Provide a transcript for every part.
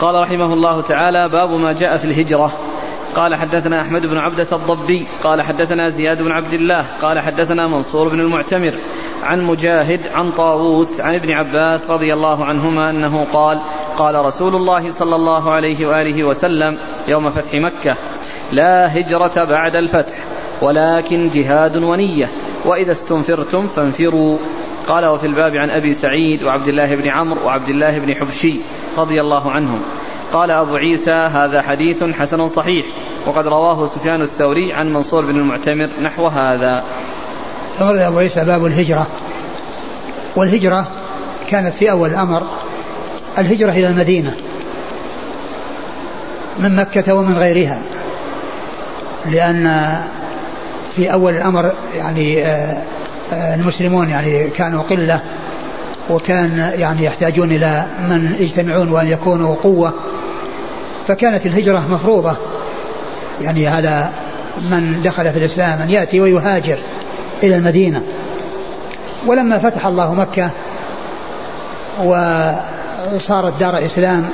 قال رحمه الله تعالى باب ما جاء في الهجرة. قال حدثنا أحمد بن عبدة الضبي قال حدثنا زياد بن عبد الله قال حدثنا منصور بن المعتمر عن مجاهد عن طاووس عن ابن عباس رضي الله عنهما أنه قال قال رسول الله صلى الله عليه وآله وسلم يوم فتح مكة لا هجرة بعد الفتح ولكن جهاد ونية وإذا استنفرتم فانفروا. قال وفي الباب عن أبي سعيد وعبد الله بن عمرو وعبد الله بن حبشي. رضي الله عنهم. قال أبو عيسى هذا حديث حسن صحيح. وقد رواه سفيان الثوري عن منصور بن المعتمر نحو هذا. ورد أبو عيسى باب الهجرة. والهجرة كانت في أول الأمر الهجرة إلى المدينة من مكة ومن غيرها لأن في أول الأمر يعني آه، آه، المسلمون يعني كانوا قلة. وكان يعني يحتاجون إلى من يجتمعون وأن يكونوا قوة فكانت الهجرة مفروضة. يعني على من دخل في الإسلام أن يأتي ويهاجر إلى المدينة. ولما فتح الله مكة وصارت دار إسلام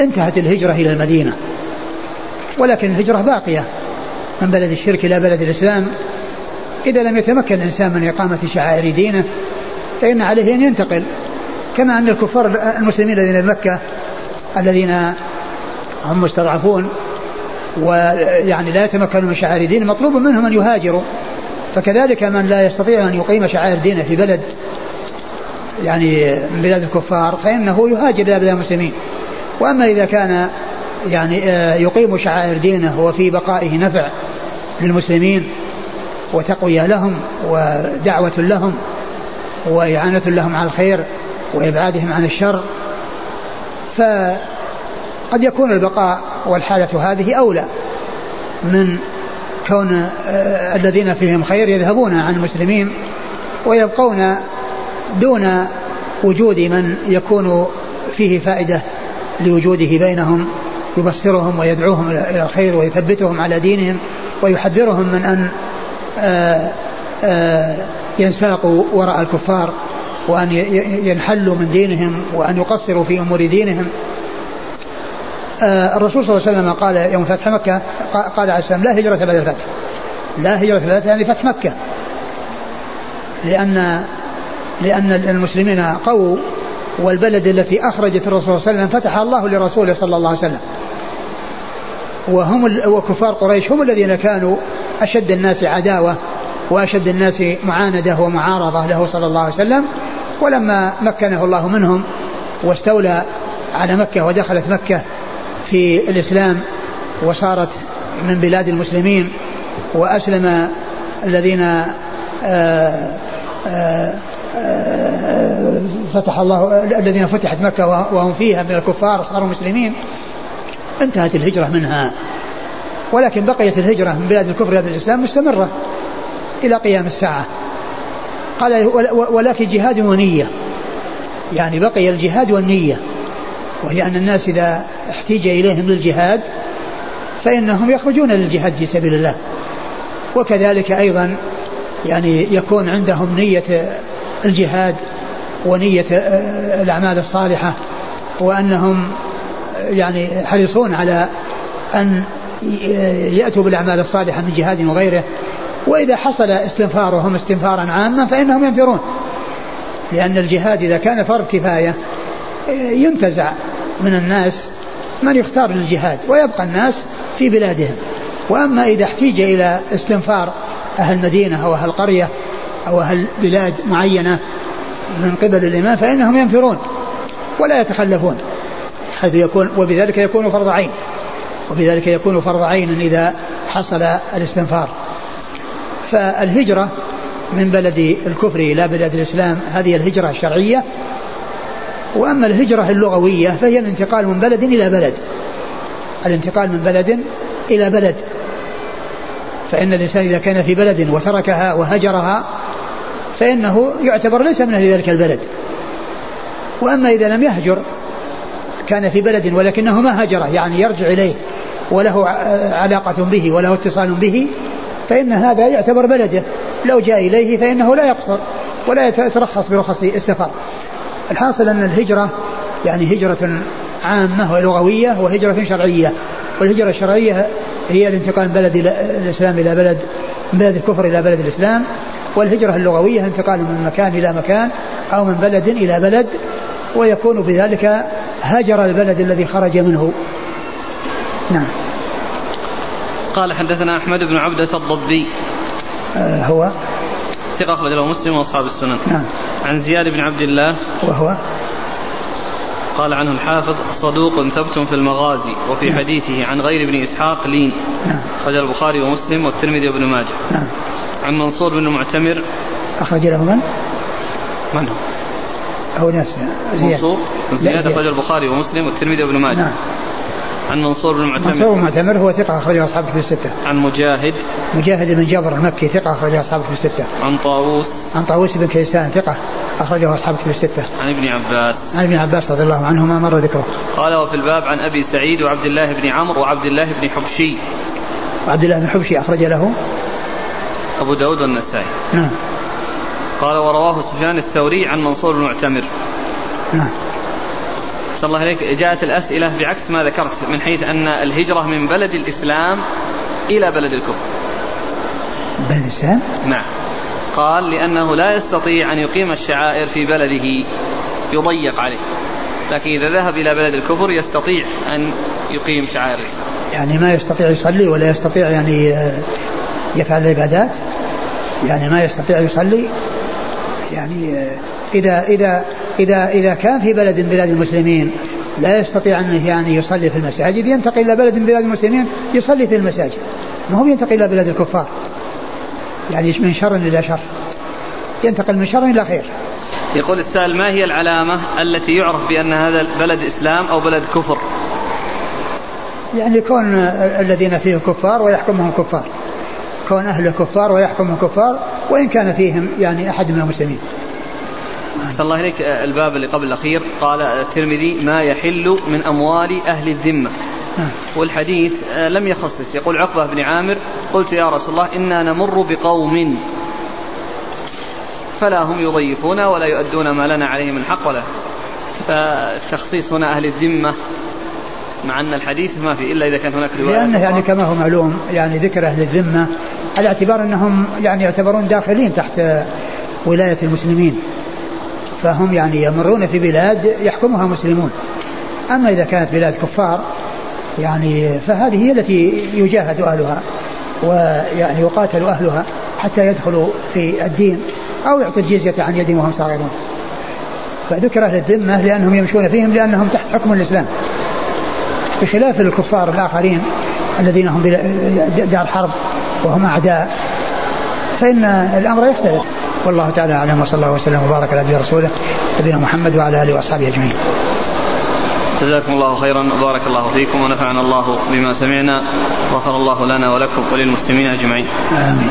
انتهت الهجرة إلى المدينة. ولكن الهجرة باقية. من بلد الشرك إلى بلد الإسلام. إذا لم يتمكن الإنسان من إقامة شعائر دينه فإن عليه أن ينتقل. كما أن الكفار المسلمين الذين في مكة الذين هم مستضعفون ويعني لا يتمكنون من شعائر دين مطلوب منهم أن يهاجروا. فكذلك من لا يستطيع أن يقيم شعائر دينه في بلد يعني من بلاد الكفار فإنه يهاجر إلى بلاد المسلمين. وأما إذا كان يعني آه، يقيم شعائر دينه وفي بقائه نفع للمسلمين وتقوية لهم ودعوة لهم وإعانة لهم على الخير وإبعادهم عن الشر. فقد يكون البقاء والحالة هذه أولى من كون آه، الذين فيهم خير يذهبون عن المسلمين ويبقون دون وجود من يكون فيه فائدة لوجوده بينهم يبصرهم ويدعوهم إلى الخير ويثبتهم على دينهم ويحذرهم من أن آه، آه، ينساقوا وراء الكفار وأن ينحلوا من دينهم وأن يقصروا في أمور دينهم. آه، الرسول صلى الله عليه وسلم قال يوم فتح مكة قال عليه السلام لا هجرة بعد الفتح. لا هجرة بعد الفتح يعني فتح مكة. لأن لأن المسلمين قووا والبلد التي أخرجت الرسول صلى الله عليه وسلم فتح الله لرسوله صلى الله عليه وسلم. وهم وكفار قريش هم الذين كانوا أشد الناس عداوة. وأشد الناس معاندة ومعارضة له صلى الله عليه وسلم ولما مكنه الله منهم واستولى على مكة ودخلت مكة في الإسلام وصارت من بلاد المسلمين وأسلم الذين آه، آه، آه، فتح الله الذين فتحت مكة وهم فيها من الكفار صاروا مسلمين انتهت الهجرة منها. ولكن بقيت الهجرة من بلاد الكفر إلى الإسلام مستمرة. إلى قيام الساعة. قال ولكن جهاد ونية. يعني بقي الجهاد والنية. وهي أن الناس إذا احتيج إليهم للجهاد فإنهم يخرجون للجهاد في سبيل الله. وكذلك أيضا يعني يكون عندهم نية الجهاد ونية الأعمال الصالحة وأنهم يعني حريصون على أن يأتوا بالأعمال الصالحة من جهاد وغيره. وإذا حصل استنفارهم استنفارا عاما فإنهم ينفرون. لأن الجهاد إذا كان فرض كفاية ينتزع من الناس من يختار للجهاد ويبقى الناس في بلادهم. وأما إذا احتيج إلى استنفار أهل مدينة أو أهل قرية أو أهل بلاد معينة من قبل الإمام فإنهم ينفرون ولا يتخلفون حيث يكون وبذلك يكون فرض عين. وبذلك يكون فرض عين إذا حصل الاستنفار. فالهجرة من بلد الكفر إلى بلاد الإسلام. هذه الهجرة الشرعية. وأما الهجرة اللغوية فهي الانتقال من بلد إلى بلد. الانتقال من بلد إلى بلد. فإن الإنسان إذا كان في بلد وتركها وهجرها فإنه يعتبر ليس من أهل ذلك البلد. وأما إذا لم يهجر كان في بلد ولكنه ما هجره يعني يرجع إليه وله علاقة به وله اتصال به فإن هذا يعتبر بلده. لو جاء إليه فإنه لا يقصر ولا يترخص برخص السفر. الحاصل أن الهجرة يعني هجرة عامة ولغوية وهجرة شرعية. والهجرة الشرعية هي الانتقال من بلد الإسلام إلى بلد من بلد الكفر إلى بلد الإسلام. والهجرة اللغوية انتقال من مكان إلى مكان أو من بلد إلى بلد ويكون بذلك هجر البلد الذي خرج منه. نعم. قال حدثنا أحمد بن عبدة الضبي. آه هو؟ ثقة أخرج له مسلم وأصحاب السنن. نعم. عن زياد بن عبد الله. وهو؟ قال عنه الحافظ صدوق ثبت في المغازي وفي نعم. حديثه عن غير ابن إسحاق لين. نعم. أخرج البخاري ومسلم والترمذي وابن ماجه. نعم. عن منصور بن المعتمر أخرج له من؟ من هو؟ أو نفسه زياد. منصور. زياد أخرج البخاري ومسلم والترمذي وابن ماجه. نعم. عن منصور بن المعتمر منصور بن المعتمر هو ثقة أخرجه أصحابه في الستة. عن مجاهد مجاهد بن جبر المكي ثقة أخرجه أصحابه في الستة. عن طاووس عن طاووس بن كيسان ثقة أخرجه أصحابه في الستة. عن ابن عباس عن ابن عباس رضي الله عنهما مر ذكره. قال وفي الباب عن أبي سعيد وعبد الله بن عمرو وعبد الله بن حبشي. وعبد الله بن حبشي أخرج له أبو داود والنسائي. نعم. قال ورواه سفيان الثوري عن منصور المعتمر. نعم. صلى الله عليك جاءت الأسئلة بعكس ما ذكرت من حيث أن الهجرة من بلد الإسلام إلى بلد الكفر. بلد الإسلام؟ نعم. قال لأنه لا يستطيع أن يقيم الشعائر في بلده يضيق عليه. لكن إذا ذهب إلى بلد الكفر يستطيع أن يقيم شعائر الإسلام. يعني ما يستطيع يصلي ولا يستطيع يعني آه، يفعل العبادات؟ يعني ما يستطيع يصلي؟ يعني آه، إذا إذا إذا إذا كان في بلد من بلاد المسلمين لا يستطيع أنه يعني يصلي في المساجد ينتقل إلى بلد من بلاد المسلمين يصلي في المساجد. ما هو ينتقل إلى بلاد الكفار؟ يعني من شر إلى شر؟ ينتقل من شر إلى خير. يقول السائل ما هي العلامة التي يعرف بأن هذا بلد إسلام أو بلد كفر؟ يعني كون الذين فيه كفار ويحكمهم كفار. كون أهله كفار ويحكمهم كفار وإن كان فيهم يعني أحد من المسلمين. أحسن الله إليك. الباب اللي قبل الأخير. قال الترمذي ما يحل من أموال أهل الذمة. والحديث لم يخصص. يقول عقبة بن عامر قلت يا رسول الله إنا نمر بقوم. فلا هم يضيفون ولا يؤدون ما لنا عليه من حق ولا. فالتخصيص هنا أهل الذمة مع أن الحديث ما في إلا إذا كان هناك رواية لأنه يعني كما هو معلوم يعني ذكر أهل الذمة على اعتبار أنهم يعني يعتبرون داخلين تحت ولاية المسلمين. فهم يعني يمرون في بلاد يحكمها مسلمون. أما إذا كانت بلاد كفار يعني فهذه هي التي يجاهد أهلها ويعني يقاتل أهلها حتى يدخلوا في الدين أو يعطي الجزية عن يد وهم صاغرون. فذكر أهل الذمة لأنهم يمشون فيهم لأنهم تحت حكم الإسلام. بخلاف الكفار الآخرين الذين هم دار حرب وهم أعداء فإن الأمر يختلف. والله تعالى أعلم وصلى الله وسلم وبارك على رسوله نبينا محمد وعلى آله وأصحابه أجمعين. جزاكم الله خيرا وبارك الله فيكم ونفعنا الله بما سمعنا غفر الله لنا ولكم وللمسلمين أجمعين. آمين.